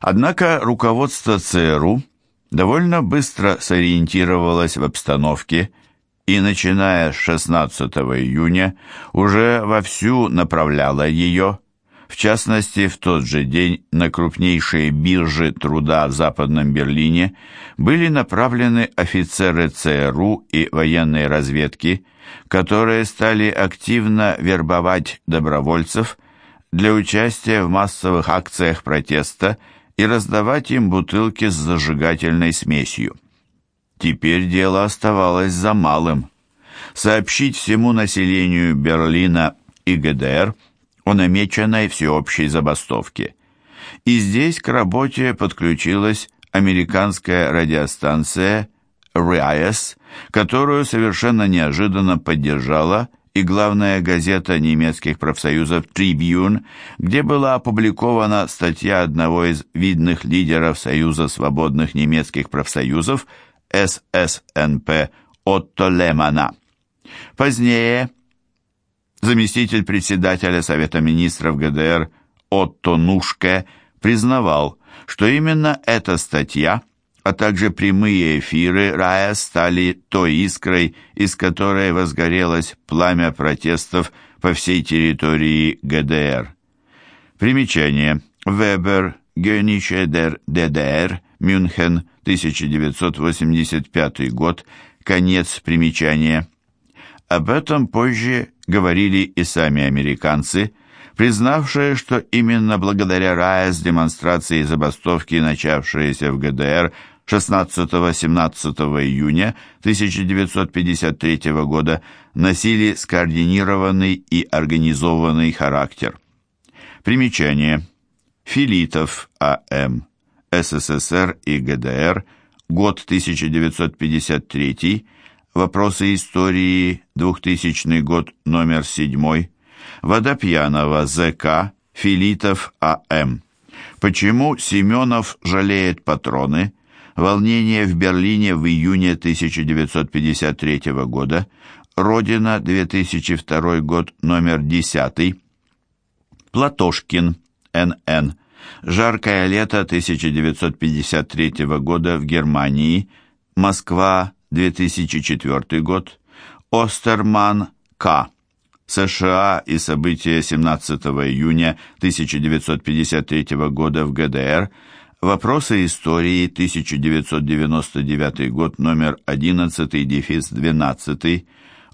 Однако руководство ЦРУ довольно быстро сориентировалось в обстановке и, начиная с 16 июня, уже вовсю направляло ее, в частности, в тот же день на крупнейшие биржи труда в Западном Берлине были направлены офицеры ЦРУ и военной разведки, которые стали активно вербовать добровольцев для участия в массовых акциях протеста и раздавать им бутылки с зажигательной смесью. Теперь дело оставалось за малым. Сообщить всему населению Берлина и ГДР о намеченной всеобщей забастовке. И здесь к работе подключилась американская радиостанция «Риас», которую совершенно неожиданно поддержала и главная газета немецких профсоюзов «Трибюн», где была опубликована статья одного из видных лидеров Союза свободных немецких профсоюзов ССНП Отто Лемана. Позднее заместитель председателя Совета министров ГДР Отто Нушке признавал, что именно эта статья – а также прямые эфиры рая стали той искрой, из которой возгорелось пламя протестов по всей территории ГДР. Примечание. Вебер, Гёнище дер ДДР, Мюнхен, 1985 год, конец примечания. Об этом позже говорили и сами американцы, признавшие, что именно благодаря РАЭС демонстрации и забастовки, начавшиеся в ГДР, 16-17 июня 1953 года носили скоординированный и организованный характер. Примечание. Филитов А.М. СССР и ГДР. Год 1953. Вопросы истории. 2000 год. Номер 7. Водопьянова З.К. Филитов А.М. Почему Семенов жалеет патроны? Волнение в Берлине в июне 1953 года. Родина, 2002 год, номер 10. Платошкин, Н.Н. Жаркое лето 1953 года в Германии. Москва, 2004 год. Остерман, К. США и события 17 июня 1953 года в ГДР – Вопросы истории, 1999 год, номер 11, дефис 12.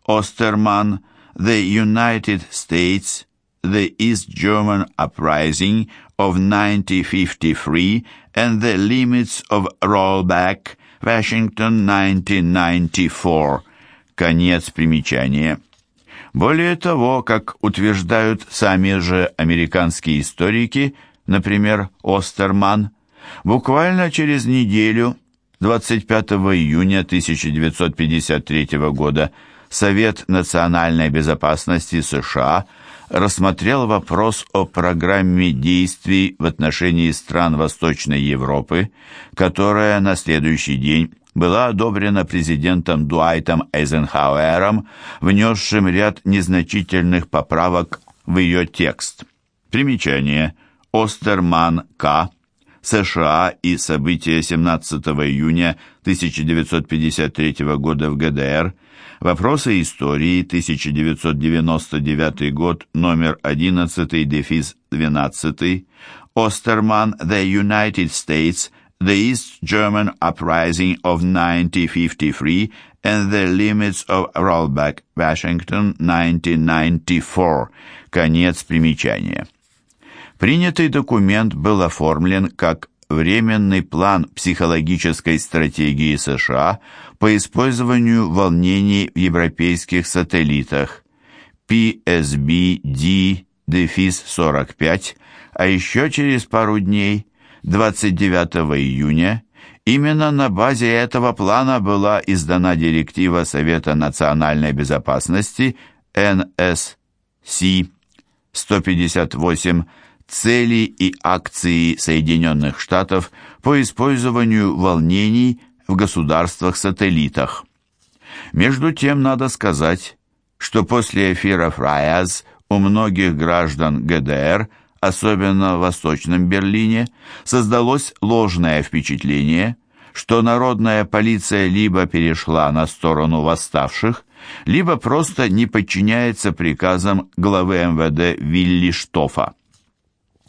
Остерман, The United States, The East German Uprising of 1953 and the Limits of Rollback, Washington, 1994. Конец примечания. Более того, как утверждают сами же американские историки, например, Остерман, Буквально через неделю, 25 июня 1953 года, Совет национальной безопасности США рассмотрел вопрос о программе действий в отношении стран Восточной Европы, которая на следующий день была одобрена президентом Дуайтом Эйзенхауэром, внесшим ряд незначительных поправок в ее текст. Примечание. Остерман К. США и события 17 июня 1953 года в ГДР, вопросы истории 1999 год, номер 11, дефис 12, Остерман, The United States, The East German Uprising of 1953 and the Limits of Rollback, Washington, 1994. Конец примечания. Принятый документ был оформлен как временный план психологической стратегии США по использованию волнений в европейских сателлитах PSB-D-45, а еще через пару дней, 29 июня, именно на базе этого плана была издана директива Совета национальной безопасности НСС 158 цели и акции Соединенных Штатов по использованию волнений в государствах-сателлитах. Между тем, надо сказать, что после эфиров РАЯЗ у многих граждан ГДР особенно в Восточном Берлине, создалось ложное впечатление, что народная полиция либо перешла на сторону восставших, либо просто не подчиняется приказам главы МВД Вилли Штофа.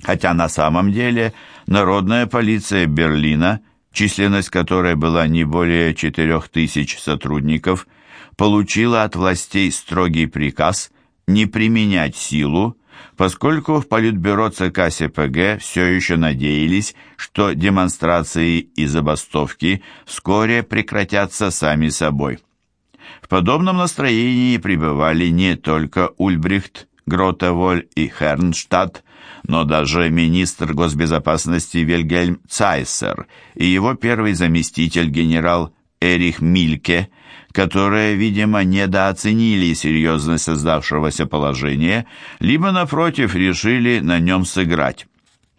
Хотя на самом деле народная полиция Берлина, численность которой была не более 4000 сотрудников, получила от властей строгий приказ не применять силу, поскольку в Политбюро ЦК СПГ все еще надеялись, что демонстрации и забастовки вскоре прекратятся сами собой. В подобном настроении пребывали не только Ульбрихт, Гротеволь и Хернштадт, но даже министр госбезопасности Вильгельм Цайсер и его первый заместитель генерал Эрих Мильке, которые, видимо, недооценили серьезность создавшегося положения, либо, напротив, решили на нем сыграть.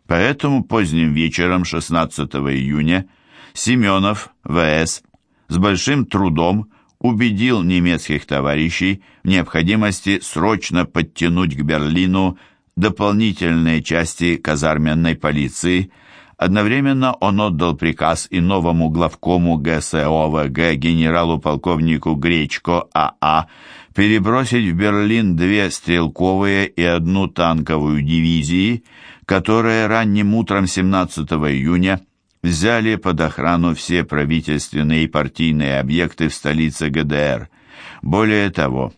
Поэтому поздним вечером 16 июня Семенов, ВС, с большим трудом убедил немецких товарищей в необходимости срочно подтянуть к Берлину дополнительные части казарменной полиции. Одновременно он отдал приказ и новому главкому ГСОВГ генералу-полковнику Гречко АА перебросить в Берлин две стрелковые и одну танковую дивизии, которые ранним утром 17 июня взяли под охрану все правительственные и партийные объекты в столице ГДР. Более того,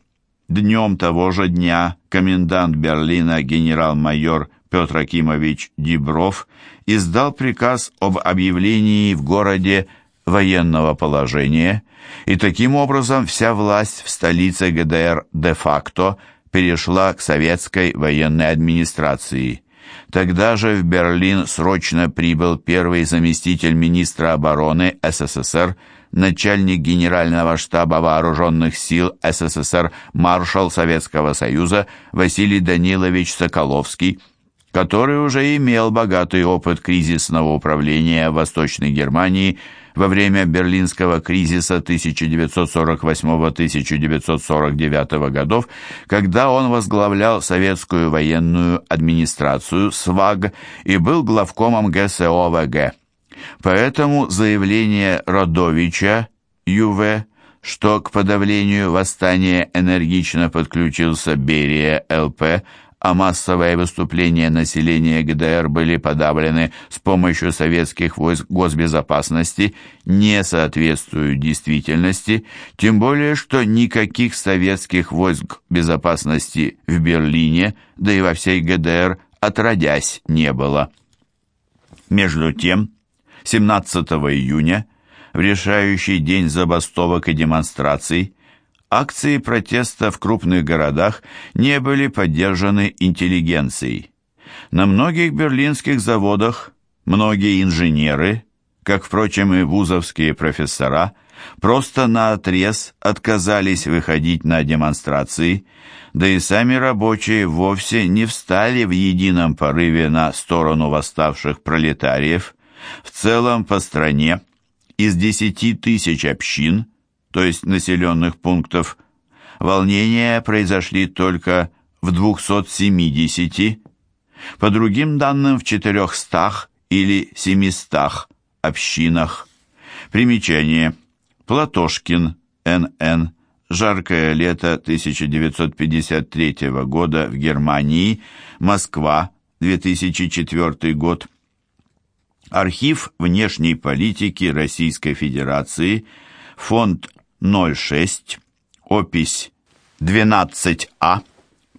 днем того же дня комендант Берлина генерал-майор Петр Акимович Дибров издал приказ об объявлении в городе военного положения, и таким образом вся власть в столице ГДР де-факто перешла к советской военной администрации. Тогда же в Берлин срочно прибыл первый заместитель министра обороны СССР, начальник Генерального штаба Вооруженных сил СССР, маршал Советского Союза Василий Данилович Соколовский, который уже имел богатый опыт кризисного управления в Восточной Германии во время Берлинского кризиса 1948-1949 годов, когда он возглавлял советскую военную администрацию СВАГ и был главкомом ГСОВГ. Поэтому заявление Родовича ЮВ, что к подавлению восстания энергично подключился Берия ЛП, а массовые выступления населения ГДР были подавлены с помощью советских войск госбезопасности, не соответствуют действительности, тем более, что никаких советских войск безопасности в Берлине, да и во всей ГДР, отродясь не было. Между тем, 17 июня, в решающий день забастовок и демонстраций, акции протеста в крупных городах не были поддержаны интеллигенцией. На многих берлинских заводах многие инженеры, как, впрочем, и вузовские профессора, просто наотрез отказались выходить на демонстрации, да и сами рабочие вовсе не встали в едином порыве на сторону восставших пролетариев. В целом по стране из 10 тысяч общин, то есть населенных пунктов, волнения произошли только в 270, по другим данным в 400 или 700 общинах. Примечание. Платошкин, Н.Н. Жаркое лето 1953 года в Германии. Москва, 2004 год. Архив внешней политики Российской Федерации, фонд 06, опись 12А,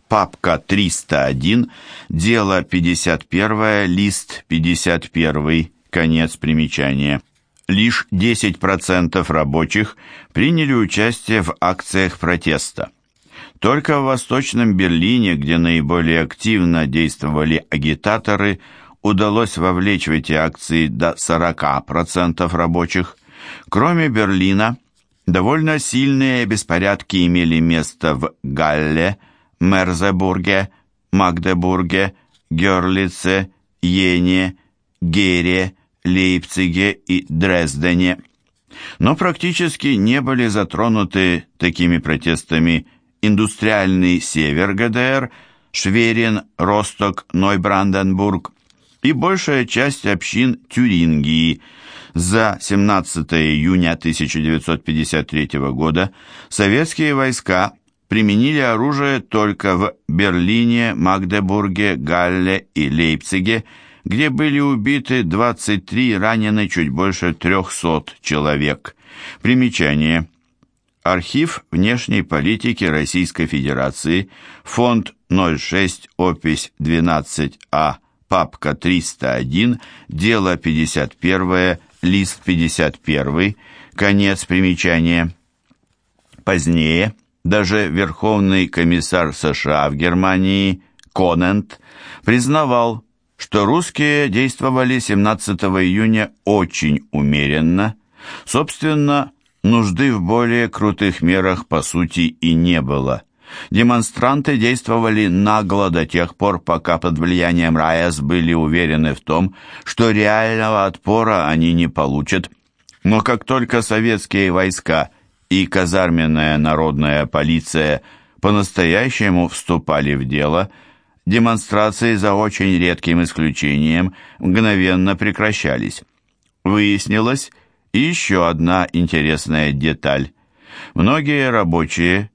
папка 301, дело 51, лист 51, конец примечания. Лишь 10% рабочих приняли участие в акциях протеста. Только в Восточном Берлине, где наиболее активно действовали агитаторы, удалось вовлечь в эти акции до 40% рабочих. Кроме Берлина, довольно сильные беспорядки имели место в Галле, Мерзебурге, Магдебурге, Герлице, Йене, Гере, Лейпциге и Дрездене. Но практически не были затронуты такими протестами индустриальный север ГДР, Шверин, Росток, Нойбранденбург и большая часть общин Тюрингии. За 17 июня 1953 года советские войска применили оружие только в Берлине, Магдебурге, Галле и Лейпциге, где были убиты 23 ранены чуть больше 300 человек. Примечание. Архив внешней политики Российской Федерации, фонд 06, опись 12А, папка 301, дело 51, лист 51, конец примечания. Позднее даже Верховный комиссар США в Германии Конент признавал, что русские действовали 17 июня очень умеренно. Собственно, нужды в более крутых мерах по сути и не было. Демонстранты действовали нагло до тех пор, пока под влиянием Райас были уверены в том, что реального отпора они не получат. Но как только советские войска и казарменная народная полиция по-настоящему вступали в дело – демонстрации за очень редким исключением мгновенно прекращались. Выяснилась и еще одна интересная деталь. Многие рабочие,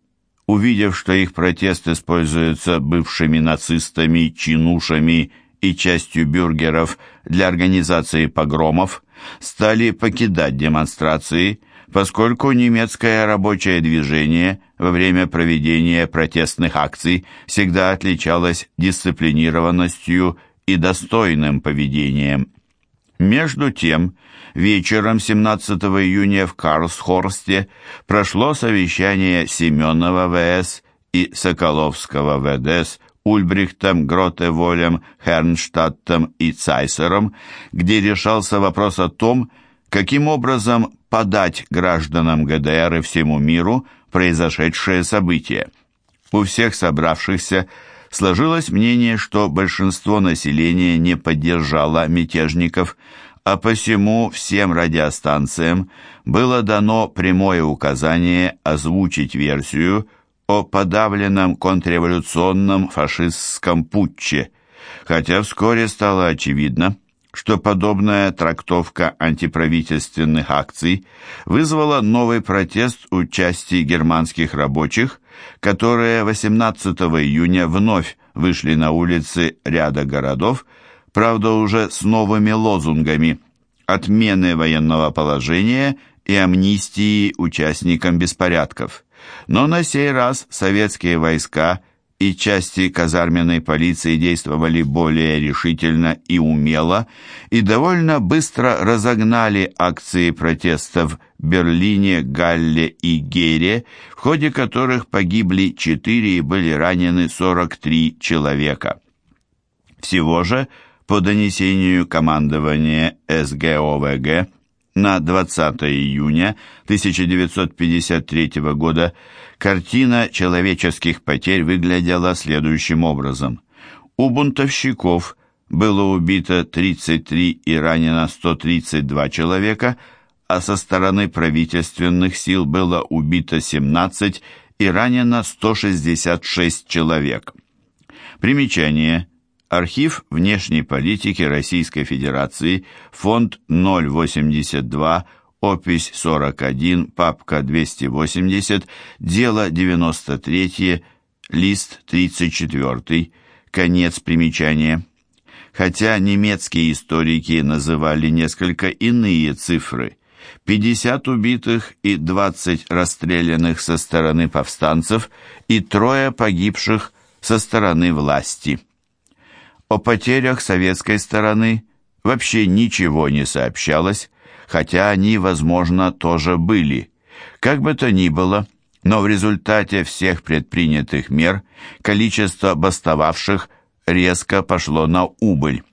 увидев, что их протест используется бывшими нацистами, чинушами и частью бюргеров для организации погромов, стали покидать демонстрации, поскольку немецкое рабочее движение во время проведения протестных акций всегда отличалось дисциплинированностью и достойным поведением. Между тем, вечером 17 июня в Карлсхорсте прошло совещание Семенова ВС и Соколовского ВДС Ульбрихтом, Гротеволем, Хернштадтом и Цайсером, где решался вопрос о том, каким образом подать гражданам ГДР и всему миру произошедшее событие. У всех собравшихся сложилось мнение, что большинство населения не поддержало мятежников, а посему всем радиостанциям было дано прямое указание озвучить версию о подавленном контрреволюционном фашистском путче, хотя вскоре стало очевидно, что подобная трактовка антиправительственных акций вызвала новый протест у части германских рабочих, которые 18 июня вновь вышли на улицы ряда городов, правда уже с новыми лозунгами отмены военного положения и амнистии участникам беспорядков. Но на сей раз советские войска – и части казарменной полиции действовали более решительно и умело и довольно быстро разогнали акции протеста в Берлине, Галле и Гере, в ходе которых погибли 4 и были ранены 43 человека. Всего же, по донесению командования СГОВГ, на 20 июня 1953 года картина человеческих потерь выглядела следующим образом. У бунтовщиков было убито 33 и ранено 132 человека, а со стороны правительственных сил было убито 17 и ранено 166 человек. Примечание. Архив внешней политики Российской Федерации, фонд 082, опись 41, папка 280, дело 93, лист 34, конец примечания. Хотя немецкие историки называли несколько иные цифры. 50 убитых и 20 расстрелянных со стороны повстанцев и трое погибших со стороны власти. О потерях советской стороны вообще ничего не сообщалось, хотя они, возможно, тоже были. Как бы то ни было, но в результате всех предпринятых мер количество бастовавших резко пошло на убыль.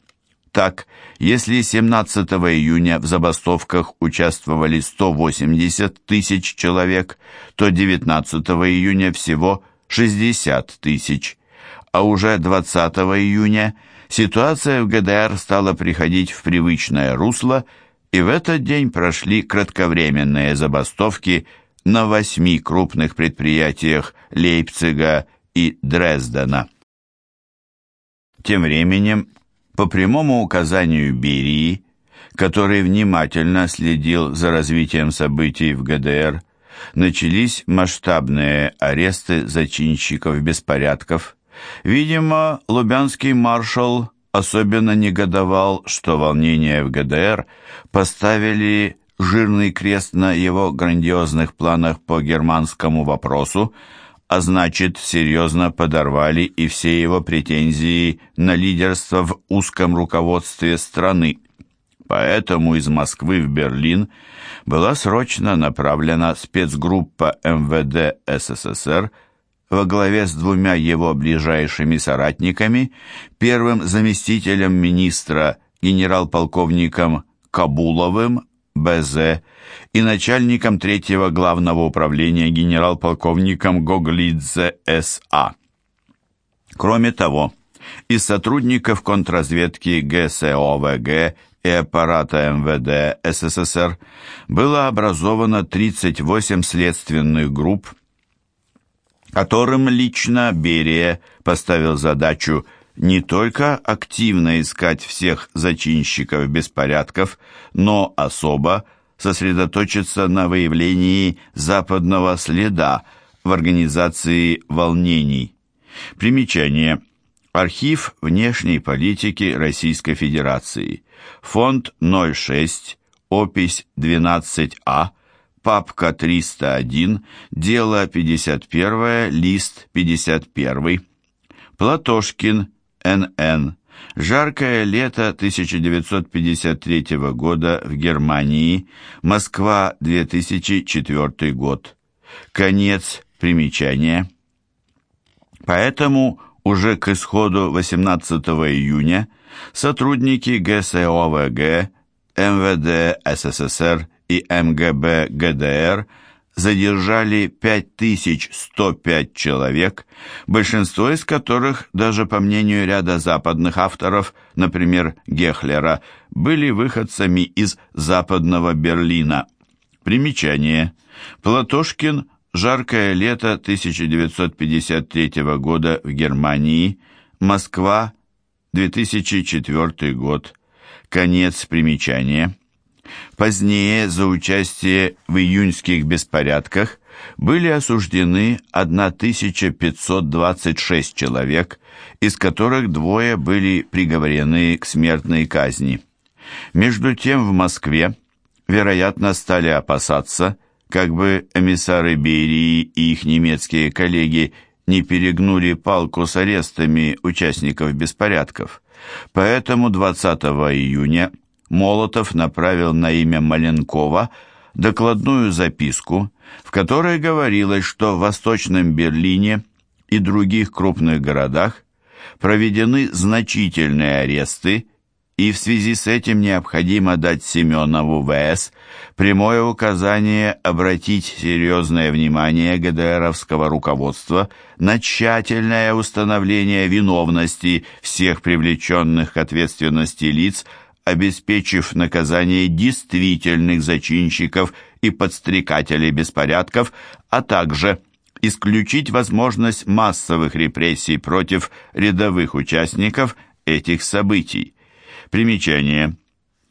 Так, если 17 июня в забастовках участвовали 180 тысяч человек, то 19 июня всего 60 тысяч а уже 20 июня ситуация в ГДР стала приходить в привычное русло, и в этот день прошли кратковременные забастовки на восьми крупных предприятиях Лейпцига и Дрездена. Тем временем, по прямому указанию Берии, который внимательно следил за развитием событий в ГДР, начались масштабные аресты зачинщиков беспорядков. Видимо, лубянский маршал особенно негодовал, что волнения в ГДР поставили жирный крест на его грандиозных планах по германскому вопросу, а значит, серьезно подорвали и все его претензии на лидерство в узком руководстве страны. Поэтому из Москвы в Берлин была срочно направлена спецгруппа МВД СССР во главе с двумя его ближайшими соратниками, первым заместителем министра генерал-полковником Кабуловым БЗ и начальником третьего главного управления генерал-полковником Гоглидзе С.А. Кроме того, из сотрудников контрразведки ГСОВГ и аппарата МВД СССР было образовано 38 следственных групп, которым лично Берия поставил задачу не только активно искать всех зачинщиков беспорядков, но особо сосредоточиться на выявлении западного следа в организации волнений. Примечание. Архив внешней политики Российской Федерации. Фонд 06, опись 12А, папка 301, дело 51, лист 51. Платошкин, Н.Н. Жаркое лето 1953 года в Германии. Москва, 2004 год. Конец примечания. Поэтому уже к исходу 18 июня сотрудники ГСОВГ, МВД СССР и МГБ ГДР задержали 5105 человек, большинство из которых, даже по мнению ряда западных авторов, например, Гехлера, были выходцами из западного Берлина. Примечание. Платошкин «Жаркое лето 1953 года в Германии», Москва, 2004 год. Конец примечания. Позднее за участие в июньских беспорядках были осуждены 1526 человек, из которых двое были приговорены к смертной казни. Между тем в Москве, вероятно, стали опасаться, как бы эмиссары Берии и их немецкие коллеги не перегнули палку с арестами участников беспорядков. Поэтому 20 июня Молотов направил на имя Маленкова докладную записку, в которой говорилось, что в Восточном Берлине и других крупных городах проведены значительные аресты, и в связи с этим необходимо дать Семенову ВС прямое указание обратить серьезное внимание ГДРовского руководства на тщательное установление виновности всех привлеченных к ответственности лиц обеспечив наказание действительных зачинщиков и подстрекателей беспорядков, а также исключить возможность массовых репрессий против рядовых участников этих событий. Примечание.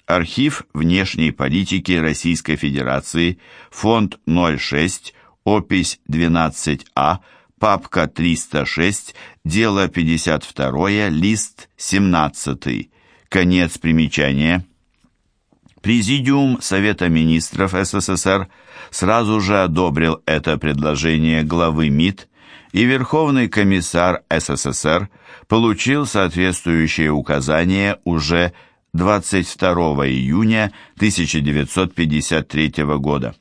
Архив внешней политики Российской Федерации, фонд 06, опись 12А, папка 306, дело 52, лист 17. Конец примечания. Президиум Совета министров СССР сразу же одобрил это предложение главы МИД, и Верховный комиссар СССР получил соответствующее указание уже 22 июня 1953 года.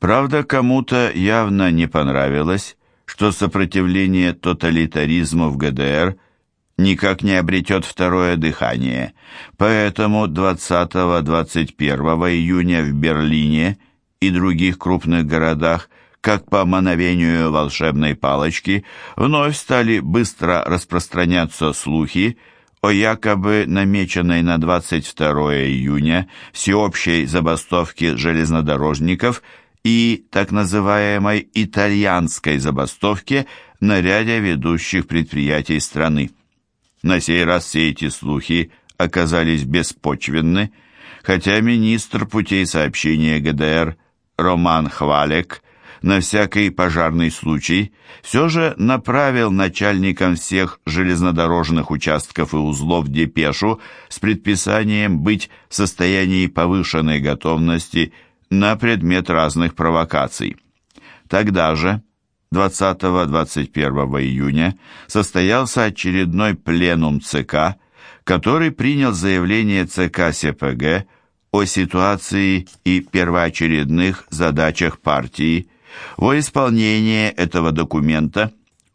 Правда, кому-то явно не понравилось, что сопротивление тоталитаризму в ГДР – никак не обретет второе дыхание, поэтому 20-21 июня в Берлине и других крупных городах, как по мановению волшебной палочки, вновь стали быстро распространяться слухи о якобы намеченной на 22 июня всеобщей забастовке железнодорожников и так называемой итальянской забастовке на ряде ведущих предприятий страны. На сей раз все эти слухи оказались беспочвенны, хотя министр путей сообщения ГДР Роман Хвалек на всякий пожарный случай все же направил начальникам всех железнодорожных участков и узлов депешу с предписанием быть в состоянии повышенной готовности на предмет разных провокаций. Тогда же, 20-21 июня, состоялся очередной пленум ЦК, который принял заявление ЦК СПГ о ситуации и первоочередных задачах партии. Во исполнение этого документа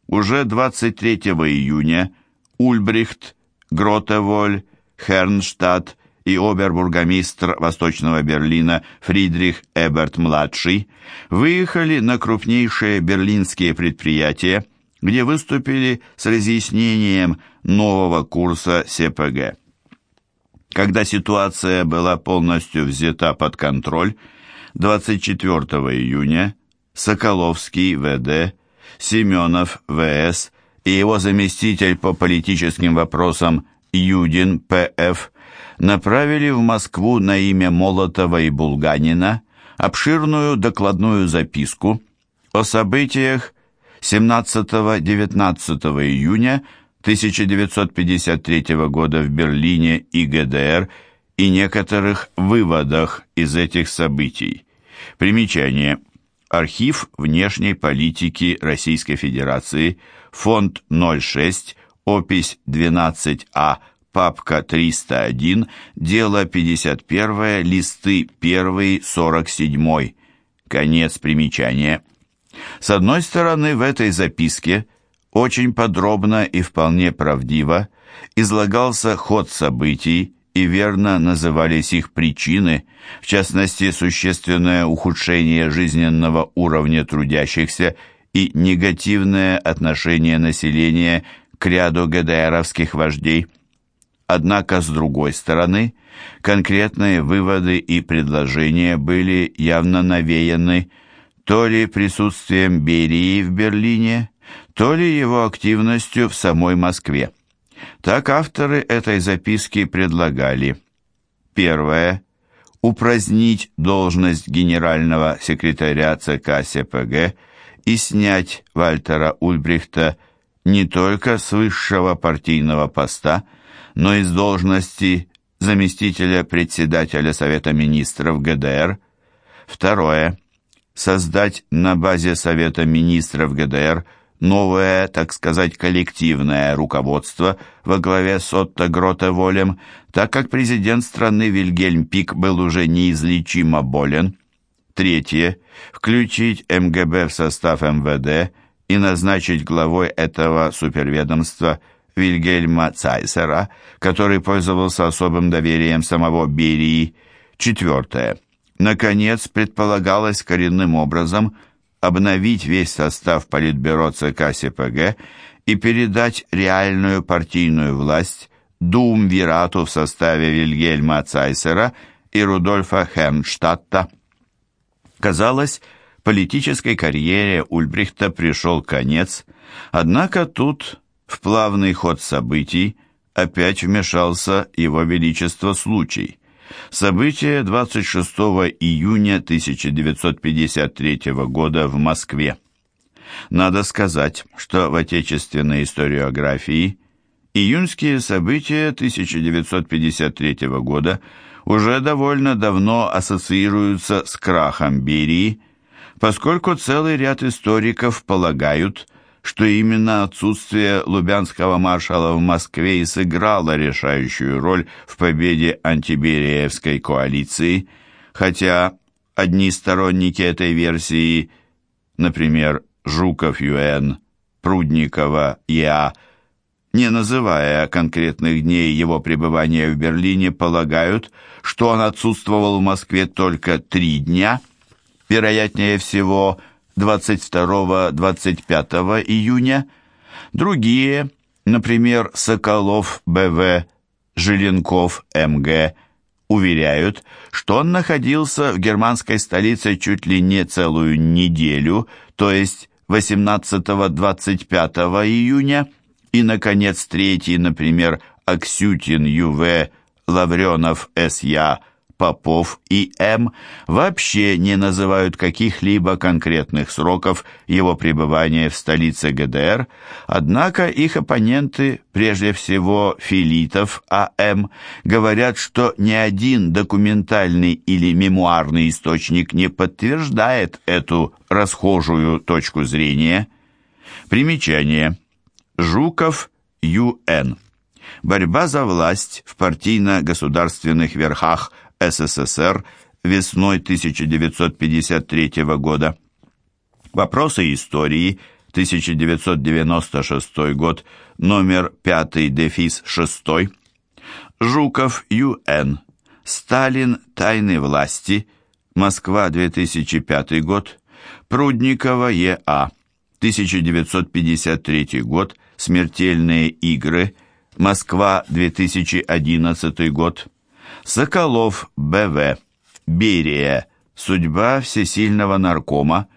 уже 23 июня Ульбрихт, Гротеволь, Хернштадт и обербургомистр Восточного Берлина Фридрих Эберт-младший выехали на крупнейшие берлинские предприятия, где выступили с разъяснением нового курса СПГ. Когда ситуация была полностью взята под контроль, 24 июня Соколовский ВД, Семенов ВС и его заместитель по политическим вопросам Юдин ПФ направили в Москву на имя Молотова и Булганина обширную докладную записку о событиях 17-19 июня 1953 года в Берлине и ГДР и некоторых выводах из этих событий. Примечание. Архив внешней политики Российской Федерации, фонд 06, опись 12А, папка 301, дело 51, листы 1, 47. Конец примечания. С одной стороны, в этой записке очень подробно и вполне правдиво излагался ход событий и верно назывались их причины, в частности, существенное ухудшение жизненного уровня трудящихся и негативное отношение населения к ряду ГДРовских вождей. Однако, с другой стороны, конкретные выводы и предложения были явно навеяны то ли присутствием Берии в Берлине, то ли его активностью в самой Москве. Так авторы этой записки предлагали. Первое. Упразднить должность генерального секретаря ЦК СПГ и снять Вальтера Ульбрихта не только с высшего партийного поста, но и с должности заместителя председателя Совета министров ГДР. Второе. Создать на базе Совета министров ГДР – новое, так сказать, коллективное руководство во главе с Отто Гротеволем, так как президент страны Вильгельм Пик был уже неизлечимо болен. Третье. Включить МГБ в состав МВД и назначить главой этого суперведомства Вильгельма Цайсера, который пользовался особым доверием самого Берии. Четвертое. Наконец, предполагалось коренным образом – обновить весь состав Политбюро ЦК СПГ и передать реальную партийную власть Думвирату в составе Вильгельма Цайсера и Рудольфа Хернштадта. Казалось, политической карьере Ульбрихта пришел конец, однако тут, в плавный ход событий, опять вмешался его величество случай – Событие 26 июня 1953 года в Москве. Надо сказать, что в отечественной историографии июньские события 1953 года уже довольно давно ассоциируются с крахом Берии, поскольку целый ряд историков полагают, что именно отсутствие лубянского маршала в Москве и сыграло решающую роль в победе антибериевской коалиции, хотя одни сторонники этой версии, например, Жуков Юэн, Прудникова Я, не называя конкретных дней его пребывания в Берлине, полагают, что он отсутствовал в Москве только три дня, вероятнее всего, 22-25 июня, другие, например, Соколов БВ, Желенков МГ, уверяют, что он находился в германской столице чуть ли не целую неделю, то есть 18-25 июня, и, наконец, третий, например, Аксютин Ю.В., Лавренов С.Я., Попов и М. вообще не называют каких-либо конкретных сроков его пребывания в столице ГДР, однако их оппоненты, прежде всего Филитов А.М., говорят, что ни один документальный или мемуарный источник не подтверждает эту расхожую точку зрения. Примечание. Жуков Ю.Н. Борьба за власть в партийно-государственных верхах СССР весной 1953 года. Вопросы истории, 1996 год, номер 5, дефис 6. Жуков, Ю.Н. Сталин, тайны власти, Москва, 2005 год. Прудникова, Е.А. 1953 год, Смертельные игры, Москва, 2011 год. Соколов, Б.В. Берия. Судьба всесильного наркома.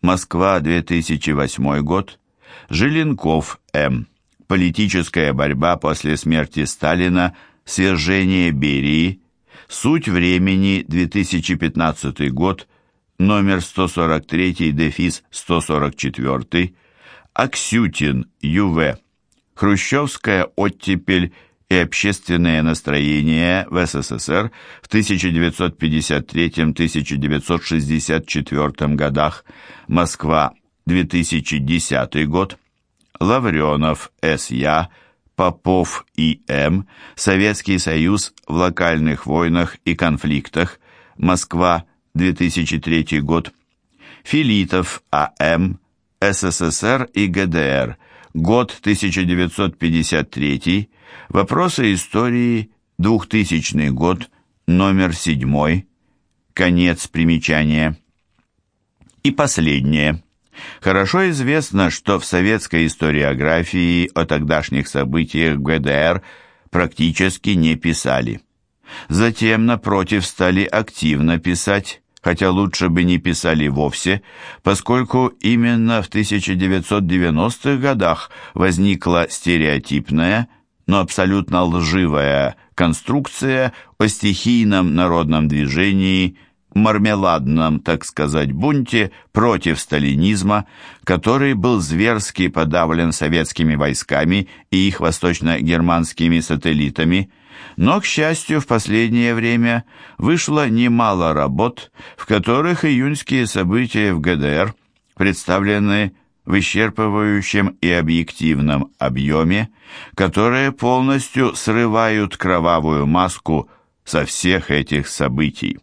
Москва, 2008 год. Желенков, М. Политическая борьба после смерти Сталина. Свержение Берии. Суть времени, 2015 год. Номер 143, дефис 144. Аксютин, Ю.В. Хрущевская оттепель и общественное настроение в СССР в 1953-1964 годах, Москва, 2010 год, Лавренов, С.Я., Попов И.М., Советский Союз в локальных войнах и конфликтах, Москва, 2003 год, Филитов А.М., СССР и ГДР, год 1953, Вопросы истории, 2000 год, номер 7, конец примечания. И последнее. Хорошо известно, что в советской историографии о тогдашних событиях в ГДР практически не писали. Затем, напротив, стали активно писать, хотя лучше бы не писали вовсе, поскольку именно в 1990-х годах возникла стереотипная – но абсолютно лживая конструкция о стихийном народном движении, мармеладном, так сказать, бунте против сталинизма, который был зверски подавлен советскими войсками и их восточно-германскими сателлитами, но, к счастью, в последнее время вышло немало работ, в которых июньские события в ГДР представлены в исчерпывающем и объективном объеме, которые полностью срывают кровавую маску со всех этих событий.